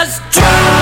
was true.